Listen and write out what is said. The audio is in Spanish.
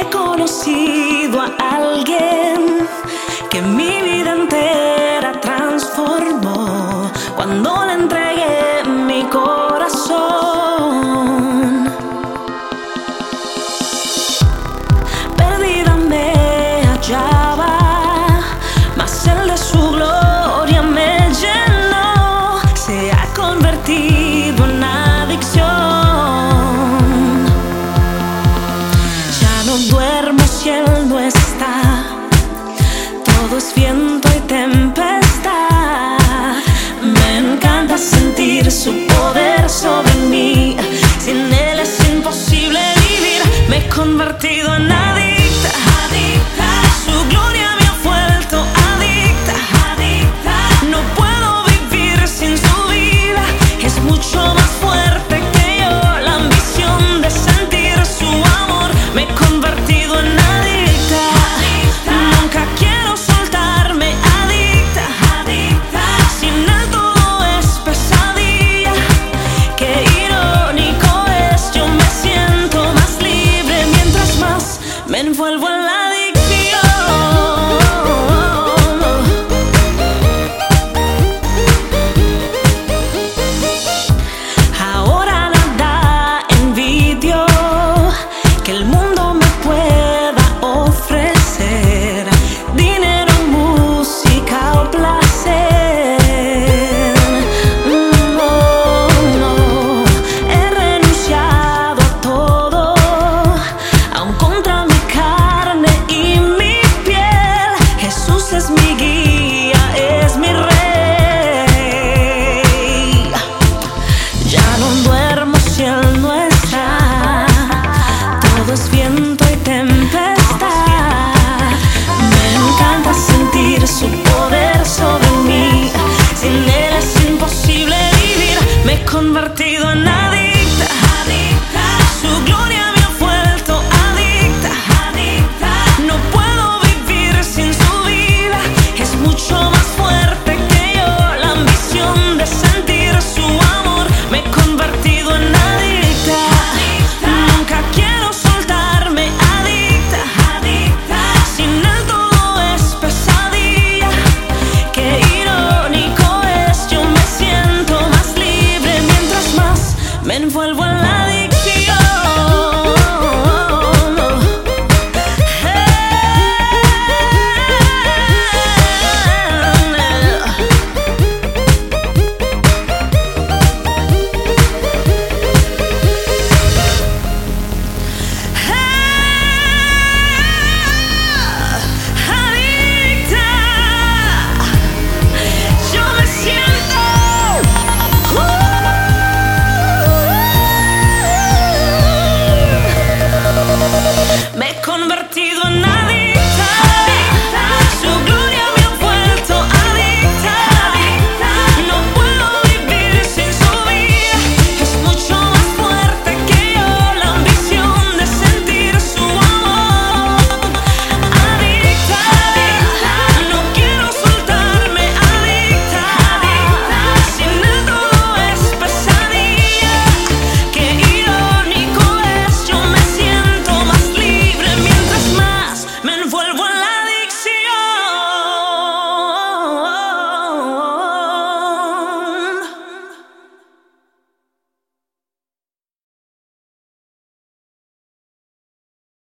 he conocido a alguien que mi vida entera viento y tempestad. Me encanta sentir su poder sobre mí. Sin él es imposible vivir. Me he convertido en adicta. Me envuelvo en la soy tempestad. Me encanta sentir su poder sobre mí. Sin él es imposible vivir. Me he convertido en adicta. Su gloria.